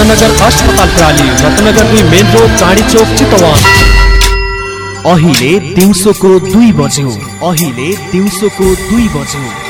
रत्नगर अस्पताल प्राली रत्नगर दुई मेन रोड चाँडी चोक चितवन। अहिले दिउँसोको दुई बज्यो। अहिले दिउँसोको दुई बज्यो।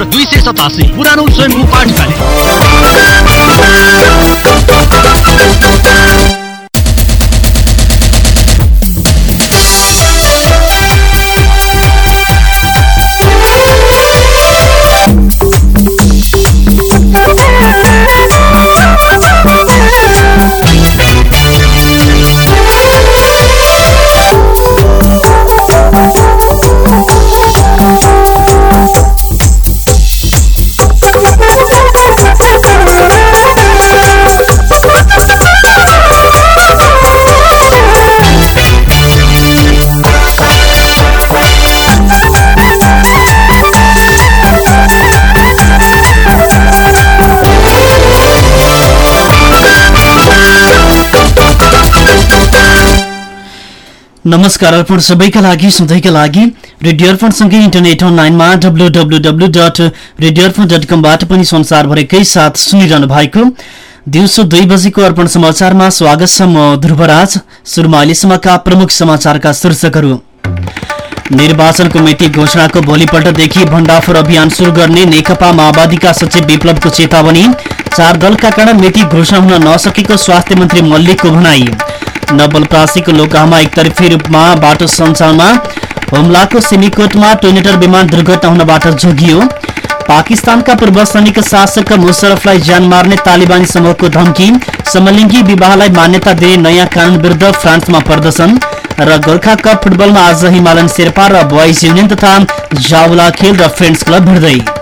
दुई सय सतासी पुरानो स्वयम्भू पाठशाला नमस्कार अर्पण सबैका लागि सधैँका लागि। रेडियो अर्पणसँगै इन्टरनेट अनलाइनमा W W W dot radio Arpan dot कमबाट पनि संसारभरिकै साथ सुनिरहनु भएको। दिउँसो दुई बजेको अर्पण समाचारमा स्वागत छ म ध्रुवराज सुरुमा अहिलेसम्मका प्रमुख समाचारका शीर्षकहरू। निर्वाचनको मिति घोषणाको भोलिपल्टदेखि भण्डाफोर अभियान शुरू गर्ने नेकपा माओवादीका सचिव विप्लवको चेतावनी। चार दलका कारण मिति घोषणा हुन नसकेको स्वास्थ्य मन्त्री मल्लिकको भनाई। नवलप्रासीको लोकहामा एकतर्फी रूपमा बाटो सञ्चालनमा हुम्लाको सिमीकोटमा टोइनेटर विमान दुर्घटना हुनबाट जोगियो पाकिस्तानका पूर्व सैनिक शासक मुशरफलाई ज्यान मार्ने तालिबानी समूहको धम्की समलिङ्गी विवाहलाई मान्यता दिने नयाँ कानून विरुद्ध फ्रान्समा प्रदर्शन र गोर्खा कप फुटबलमा आज हिमालयन शेर्पा र बोइज युनियन तथा जावला खेल र फ्रेन्ड्स क्लब भिड्दै।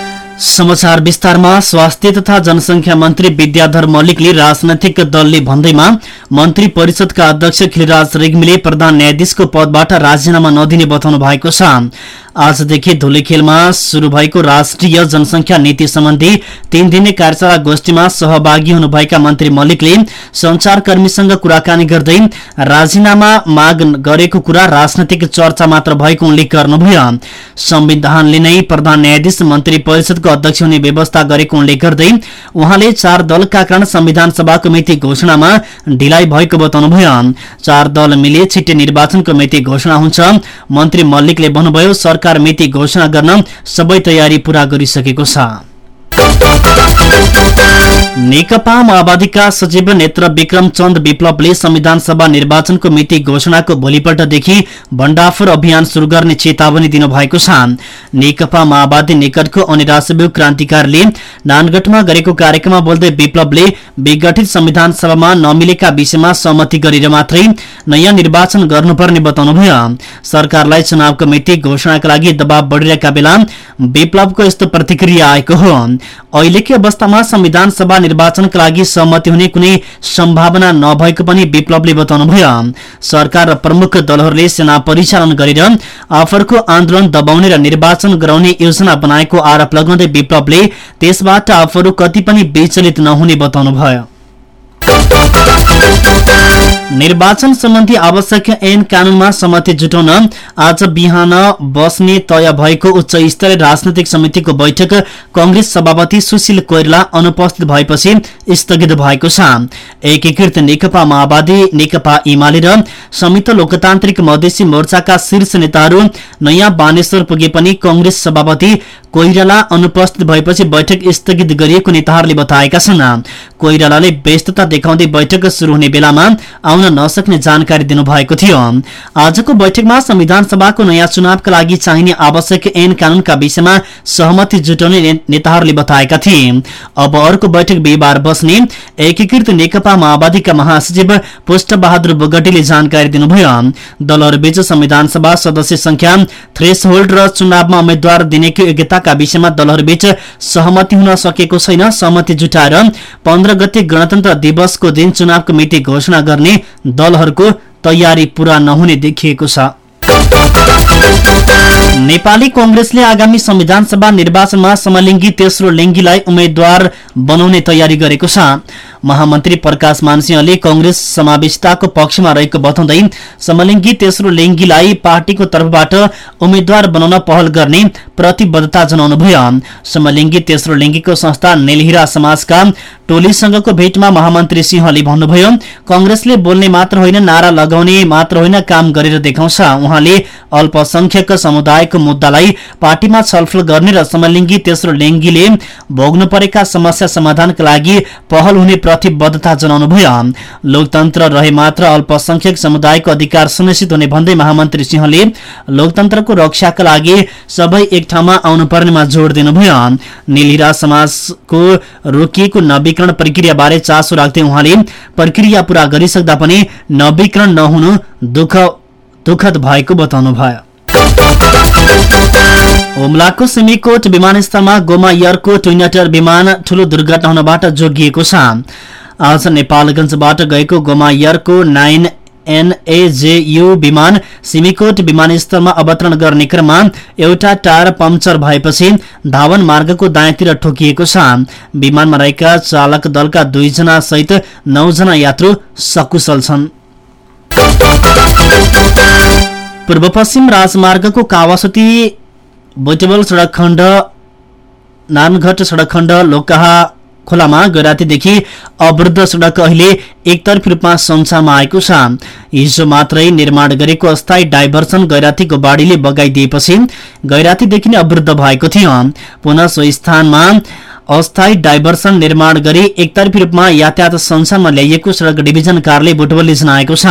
समाचार विस्तारमा। स्वास्थ्य तथा जनसङ्ख्या मन्त्री विद्याधर मल्लिकले राजनैतिक दलले भन्दैमा मन्त्री परिषदका अध्यक्ष खिलराज रेग्मीले प्रधान न्यायाधीशको पदबाट राजीनामा नदिने बताउनु भएको छ। आजदेखि धुलीखेलमा शुरू भएको राष्ट्रिय जनसङ्ख्या नीति सम्बन्धी तीन दिने कार्यशाला गोष्ठीमा सहभागी हुनुभएका मन्त्री मल्लिकले संचारकर्मीसँग कुराकानी गर्दै राजीनामा माग गरेको कुरा राजनैतिक चर्चा मात्र भएको उल्लेख गर्नुभयो। संविधानले नै प्रधान न्यायाधीश मन्त्री परिषदको अध्यक्ष हुने व्यवस्था गरेको उल्लेख गर्दै उहाँले चार दलका कारण संविधान सभाको मिति घोषणामा ढिलाइ भएको बताउनुभयो। चार दल मिले छिट्टै निर्वाचनको मिति घोषणा हुन्छ। मन्त्री मल्लिकले भन्नुभयो सरकार मिति घोषणा गर्न सबै तयारी पूरा गरिसकेको छ। नेकपा माओवादीका सचिव नेत्र विक्रम चन्द विप्लवले संविधान सभा निर्वाचनको मिति घोषणाको भोलिपल्टदेखि भण्डाफोर अभियान शुरू गर्ने चेतावनी दिनुभएको छ। नेकपा माओवादी निकटको अनि राष्ट्रव्यू क्रान्तिकारीले नानगढमा गरेको कार्यक्रममा बोल्दै विप्लवले विघटित संविधान सभामा नमिलेका विषयमा सहमति गरेर मात्रै नयाँ निर्वाचन गर्नुपर्ने बताउनुभयो सरकारलाई चुनावको मिति घोषणाका लागि दबाव बढ़िरहेका बेला विप्लवको यस्तो प्रतिक्रिया आएको हो। अहिलेकै अवस्थामा संविधान सभा निर्वाचनका लागि सहमति हुने कुनै सम्भावना नभएको पनि विप्लवले बताउनुभयो सरकार र प्रमुख दलहरूले सेना परिचालन गरेर आफरको आन्दोलन दबाउने र निर्वाचन गराउने योजना बनाएको आरोप लगाउँदै विप्लवले त्यसबाट आफरू कति पनि विचलित नहुने बताउनुभयो निर्वाचन सम्बन्धी आवश्यक ऐन कानूनमा सहमति जुटाउन आज बिहान बस्ने तय भएको उच्च स्तरीय राजनैतिक समितिको बैठक कंग्रेस सभापति सुशील कोइरला अनुपस्थित भएपछि स्थगित भएको छ। एकीकृत नेकपा माओवादी नेकपा एमाले र संयुक्त लोकतान्त्रिक मधेसी मोर्चाका शीर्ष नेताहरू नयाँ बानेश्वर पुगे पनि कंग्रेस सभापति कोइराला अनुपस्थित भएपछि बैठक स्थगित गरिएको नेताहरूले बताएका छन्। कोइरालाले व्यस्तता देखाउँदै बैठक शुरू हुने बेलामा आउन नसक्ने जानकारी दिनुभएको थियो। आजको बैठकमा संविधान सभाको नयाँ चुनावका लागि चाहिने आवश्यक ऐन कानूनका विषयमा सहमति जुटाउने नेताहरूले बताएका थिए। अब अर्को बैठक बिहिबार बस्ने एकीकृत नेकपा माओवादीका महासचिव पुष्ट बहादुर बोगटीले जानकारी दिनुभयो। दलहरूबीच संविधान सभा सदस्य संख्या थ्रेस र चुनावमा उम्मेद्वार दिनेको योग्यताका विषयमा दलहरूबीच सहमति हुन सकेको छैन। सहमति जुटाएर पन्ध्र गते गणतन्त्र दिवसको दिन चुनावको मिति घोषणा गर्ने दलहरूको तयारी पूरा नहुने देखिएको छ। नेपाली कंग्रेसले आगामी संविधान सभा निर्वाचनमा समलिङ्गी तेस्रो लिङ्गीलाई उम्मेद्वार बनाउने तयारी गरेको छ। महामन्त्री प्रकाश मानसिंहले कंग्रेस समावेशिताको पक्षमा रहेको बताउँदै समलिङ्गी तेस्रो लिङ्गीलाई पार्टीको तर्फबाट उम्मेद्वार बनाउन पहल गर्ने प्रतिबद्धता जनाउनुभयो। समलिङ्गी तेस्रो लिङ्गीको संस्था नेलहिरा समाजका टोलीसँगको भेटमा महामन्त्री सिंहले भन्नुभयो कंग्रेसले बोल्ने मात्र होइन नारा लगाउने मात्र होइन काम गरेर देखाउँछ। उहाँले अल्पसंख्यक समुदायको मुद्दालाई पार्टीमा छलफल गर्ने र समलिङ्गी तेस्रो लिङ्गीले भोग्नु परेका समस्या समाधानका लागि पहल हुने प्रतिबद्धता जनाउनुभयो लोकतन्त्र रहे मात्र अल्पसंख्यक समुदायको अधिकार सुनिश्चित हुने भन्दै महामन्त्री सिंहले लोकतन्त्रको रक्षाका लागि सबै एक ठाउँमा आउनुपर्नेमा जोड़ दिनुभयो। निलिरा समाजको रोकिएको नवीकरण प्रक्रियाबारे चासो राख्दै उहाँले प्रक्रिया पूरा गरिसक्दा पनि नवीकरण नहुनु दुःख दुःखद भएको बताउनुभयो। हुम्लाको सिमीकोट विमानस्थलमा गोमा एयरको ट्विनेटर विमान ठूलो दुर्घटना हुनबाट जोगिएको छ। आज नेपालगंजबाट गएको गोमा एयरको नाइन एनएजेयु विमान सिमीकोट विमानस्थलमा अवतरण गर्ने क्रममा एउटा टायर पम्चर भएपछि धावन मार्गको दायाँतिर ठोकिएको छ। विमानमा रहेका चालक दलका दुईजना सहित नौजना यात्रु सकुशल छन्। पूर्व पश्चिम राजमार्गको कावासती बोटेबल सडक खण्ड नानघट सडक खण्ड लोकहा खोलामा गैरातीदेखि अवरुद्ध सडक अहिले एकतर्फी रूपमा सञ्चारमा आएको छ। हिजो मात्रै निर्माण गरेको अस्थायी डाइभर्सन गैरातीको बाढीले बगाइदिएपछि गैरातीदेखि नै अवरुद्ध भएको थियो। पुनः सो स्थानमा अस्थायी डाइभर्सन निर्माण गरी एकतर्फी रूपमा यातायात सञ्चारमा ल्याइएको सड़क डिभिजन कार्यालय बुटवलले जनाएको छ।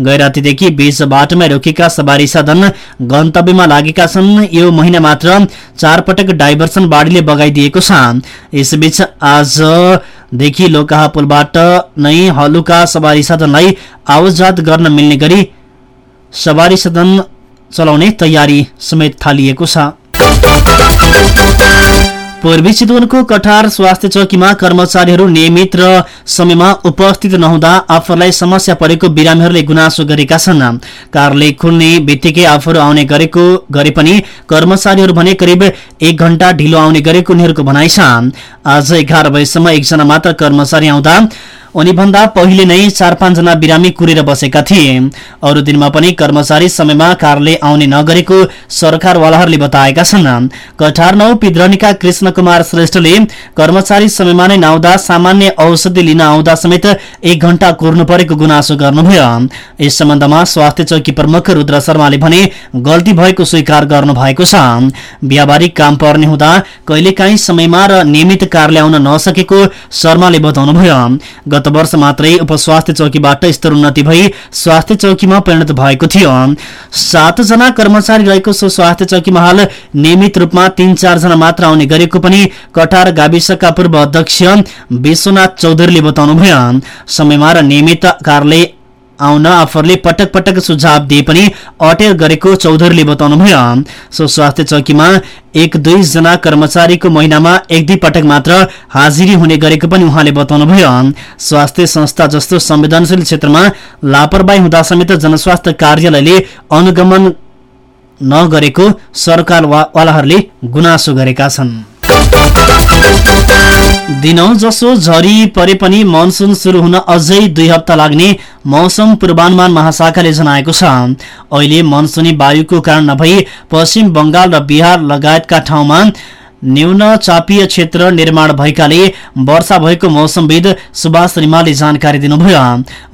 गैरातीदेखि बीच बाटोमा रोकेका सवारी साधन गन्तव्यमा लागेका छन्। यो महिना मात्र चार पटक डाइभर्सन बाढीले बगाइदिएको छ। यसबीच आजदेखि लोकाहा पुलबाट नै हलुका सवारी साधनलाई आवतजात गर्न मिल्ने गरी सवारी साधन चलाउने तयारी समेत थालिएको छ। पूर्वी चितवनको कठार स्वास्थ्य चौकीमा कर्मचारीहरू नियमित र समयमा उपस्थित नहुँदा आफूलाई समस्या परेको बिरामीहरूले गुनासो गरेका छन्। कार्यालय खुल्ने बित्तिकै आफूहरू आउने गरेको गरे पनि कर्मचारीहरू भने करिब एक घण्टा ढिलो आउने गरेको उनीहरूको भनाइ छ। आज एघार बजेसम्म एकजना मात्र कर्मचारी आउँदा उनीभन्दा पहिले नै चार पाँचजना बिरामी कुरेर बसेका थिए। अरू दिनमा पनि कर्मचारी समयमा कार्यालय आउने नगरेको सरकारवालाहरूले बताएका छन्। कठार नौ पिद्रनीका कृष्ण कुमार श्रेष्ठले कर्मचारी समयमा नै नआउँदा सामान्य औषधि लिन आउँदा समेत एक घण्टा कुर्नु परेको गुनासो गर्नुभयो। यस सम्बन्धमा स्वास्थ्य चौकी प्रमुख रुद्र शर्माले भने गल्ती भएको स्वीकार गर्नु भएको छ। व्यावहारिक काम पर्ने हुँदा कहिलेकाहीँ समयमा र नियमित कार्यालय आउन नसकेको शर्माले बताउनुभयो। गत वर्ष मात्रै उपस्वास्थ्य चौकीबाट स्तरोन्नति भई स्वास्थ्य चौकीमा परिणत भएको थियो। सातजना कर्मचारी रहेको सो स्वास्थ्य चौकीमा हाल नियमित रूपमा तीन चारजना मात्र आउने गरेको पनि कटार गाविसका पूर्व अध्यक्ष विश्वनाथ चौधरीले बताउनुभयो। समयमा र नियमित कार्यालय आउन आफूहरूले पटक पटक सुझाव दिए पनि अटेर गरेको चौधरीले बताउनुभयो सो स्वास्थ्य चौकीमा एक दुईजना कर्मचारीको महिनामा एक दुई पटक मात्र हाजिरी हुने गरेको पनि उहाँले बताउनुभयो स्वास्थ्य संस्था जस्तो संवेदनशील क्षेत्रमा लापरवाही हुँदा समेत जनस्वास्थ्य कार्यालयले अनुगमन नगरेको सरकारवालाहरूले गुनासो गरेका छन्। दिनौ जसो झरी परे पनि मनसुन शुरू हुन अझै दुई हप्ता लाग्ने मौसम पूर्वानुमान महाशाखाले जनाएको छ। अहिले मनसुनी वायुको कारण नभई पश्चिम बंगाल र बिहार लगायतका ठाउँमा न्यून चापीय क्षेत्र निर्माण भएकाले वर्षा भएको मौसमविद सुभाष रिमालले जानकारी दिनुभयो।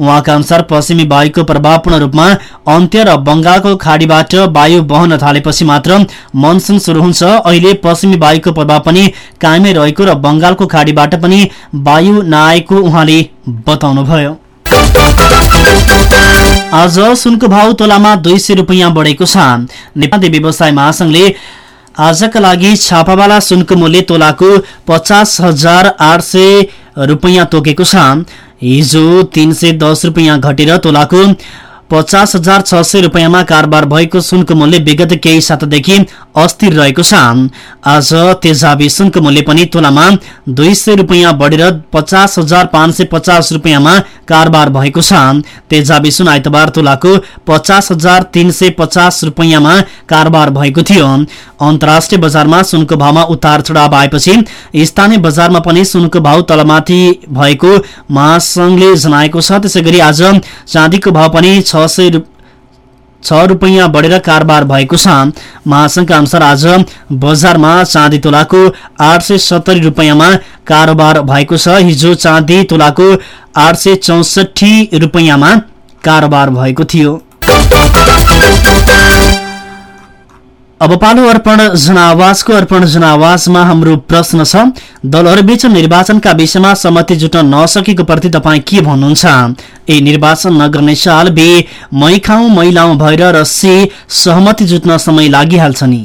उहाँका अनुसार पश्चिमी वायुको प्रभाव पूर्ण रूपमा अन्त्य र बंगालको खाडीबाट वायु बहन थालेपछि मात्र मनसुन शुरू हुन्छ। अहिले पश्चिमी वायुको प्रभाव पनि कायमै रहेको र बंगालको खाडीबाट पनि वायु नआएको उहाँले बताउनुभयो। आज सुनको भाव तोलामा दुई सय रुपियाँ बढेको छ। नेपाली व्यवसाय महासंघले आजका लागि छापावाला सुनको मूल्य तोलाको पचास हजार आठ सय रुपियाँ तोकेको छ। हिजो तीन सय दस रुपियाँ घटेर तोलाको पचास हजार छ सय रुपियाँमा कारोबार भएको सुनको मूल्य विगत केही सातादेखि अस्थिर रहेको छ। आज तेजाबी सुनको मूल्य पनि तोलामा दुई सय रुपियाँ बढेर पचास हजार पाँच सय पचास रुपियाँमा कारोबार भएको छ। तेजाबी सुन आइतबार तोलाको पचास हजार तीन सय पचास रुपियाँमा कारोबार भएको थियो। अन्तर्राष्ट्रिय बजारमा सुनको भावमा उतार चढाव आएपछि स्थानीय बजारमा पनि सुनको भाव तलमाथि भएको महासंघले जनाएको छ। त्यसै आज चाँदीको भाव पनि छ सय रुपियाँ बढेर कारोबार भएको छ। महासंघका अनुसार आज बजारमा चाँदी तोलाको आठ सय सत्तरी रुपियाँमा कारोबार भएको छ। हिजो चाँदी तोलाको आठ सय चौसठी रुपियाँमा कारोबार भएको थियो। अब पालो अर्पण जनावासको अर्पण जनावासमा हाम्रो प्रश्न छ। दलहरूबीच निर्वाचनका विषयमा सहमति जुट्न नसकेको प्रति तपाईँ के भन्नुहुन्छ? ए निर्वाचन नगर्ने साल बे मै खाउँ मैलाउँ भएर र से सहमति जुट्न समय लागिहाल्छ नि।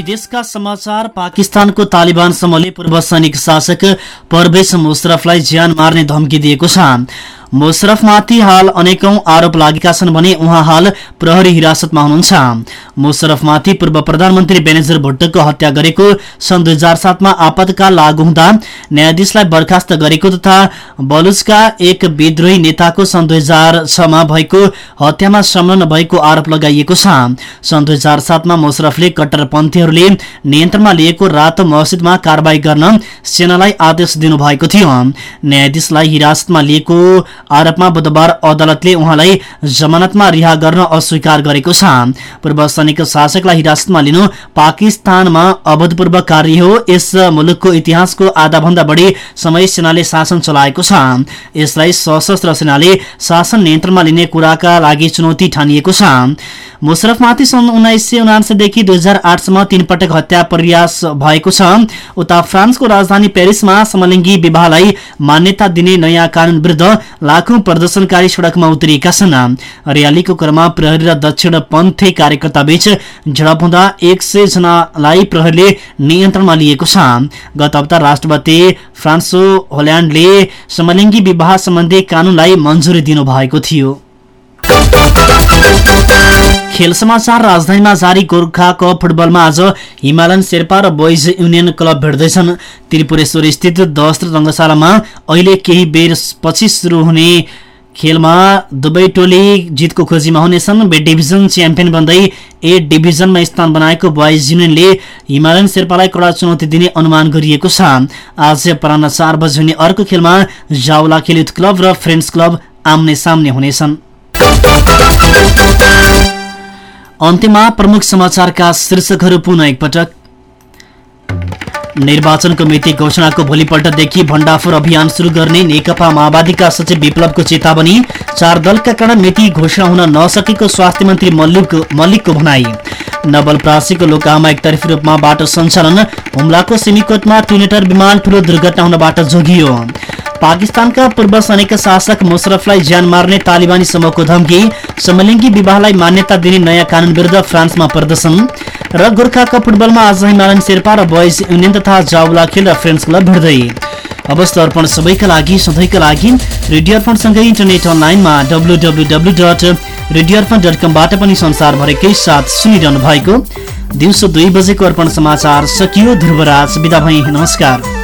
विदेशका समाचार पाकिस्तानको तालिबान समूहले पूर्व सैनिक शासक परवेश मुशरफलाई ज्यान मार्ने धम्की दिएको छ। मुशरफमाथि हाल अनेकौं आरोप लागेका छन् भने उहाँ हाल प्रहरी हिरासतमा हुनुहुन्छ। मुशरफमाथि पूर्व प्रधानमन्त्री बेनेजर भुट्टोको हत्या गरेको सन् दुई हजार सातमा आपतकाल लागू हुँदा न्यायाधीशलाई बर्खास्त गरेको तथा बलुचका एक विद्रोही नेताको सन् दुई हजार छमा भएको हत्यामा संलग्न भएको आरोप लगाइएको छ। सन् दुई हजार सातमा मुशरफले कट्टरपन्थीहरूले नियन्त्रणमा लिएको रातो मस्जिदमा कारवाही गर्न सेनालाई आदेश दिनुभएको थियो। न्यायाधीशलाई हिरासतमा लिएको आरोपमा बुधबार अदालतले उहाँलाई जमानतमा रिहा गर्न अस्वीकार गरेको छ। पूर्व सैनिक शासकलाई हिरासतमा लिनु पाकिस्तानमा अभूतपूर्व कार्य हो। यस मुलुकको इतिहासको आधाभन्दा बढी समय सेनाले शासन चलाएको छ। यसलाई सशस्त्र सेनाले शासन नियन्त्रणमा लिने कुराका लागि चुनौती ठानिएको छ। मुशरफमाथि सन् उन्नाइस सय उनासीदेखि दुई हजार आठसम्म तीन पटक हत्या प्रयास भएको छ। उता फ्रान्सको राजधानी पेरिसमा समलिङ्गी विवाहलाई मान्यता दिने नयाँ कानून विरुद्ध लाखौं प्रदर्शनकारी सड़कमा उत्रिएका छन्। र्यालीको क्रममा प्रहरी र दक्षिण पन्थी कार्यकर्ता बीच झडप हुँदा एक सय जनालाई प्रहरीले नियन्त्रणमा लिएको छ। गत हप्ता राष्ट्रपति फ्रान्सो होल्याण्डले समलिङ्गी विवाह सम्बन्धी कानूनलाई मञ्जुरी दिनुभएको थियो। खेल समाचार। राजधानीमा जारी गोर्खा कप फुटबलमा आज हिमालयन शेर्पा र बोइज युनियन क्लब भेट्दैछन्। त्रिपुरेश्वर स्थित दश रङ्गशालामा अहिले केही बेर पछि सुरु हुने खेलमा दुवै टोली जितको खोजीमा हुनेछन्। बे डिभिजन च्याम्पियन बन्दै ए डिभिजनमा स्थान बनाएको बोइज युनियनले हिमालयन शेर्पालाई कडा चुनौती दिने अनुमान गरिएको छ। आज अपरान्न चार बजी हुने अर्को खेलमा जाउला खेल युथ क्लब र फ्रेन्ड्स क्लब आम्ने सामने हुनेछन्। अन्त्यमा प्रमुख समाचारका शीर्षकहरू पुनः एकपटक। निर्वाचनको मिति घोषणाको भोलिपल्टदेखि भण्डाफोर अभियान शुरू गर्ने नेकपा माओवादीका सचिव विप्लवको चेतावनी चार दलका कारण मिति घोषणा हुन नसकेको स्वास्थ्य मन्त्री मल्लिकको भनाई। नवलप्रासीको लोकामा एकतर्फी रूपमा बाटो सञ्चालन हुम्लाको सिमीकोटमा ट्विनेटर विमान ठूलो दुर्घटना हुनबाट जोगियो। पाकिस्तानका पूर्व सैनिक शासक मुशरफलाई ज्यान मार्ने तालिबानी समूहको धम्की समलिङ्गी विवाहलाई मान्यता दिने नयाँ कानून विरुद्ध फ्रान्समा प्रदर्शन र गोर्खा कप फुटबलमा आज हिमालयन शेर्पा र बोइज युनियन तथा जाउला खेल र फ्रेन्ड्स क्लब भिड्दै अवस्था अर्पण सबैका लागि सधैँका लागि रेडियो अर्पणसँगै इन्टरनेट अनलाइनमा W W W dot radio Arpan dot कमबाट पनि संसारभरिकै साथ सुनिरहनु भएको। दिउँसो दुई बजेको अर्पण समाचार सकियो ध्रुवराज बिदा भई नमस्कार।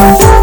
Thank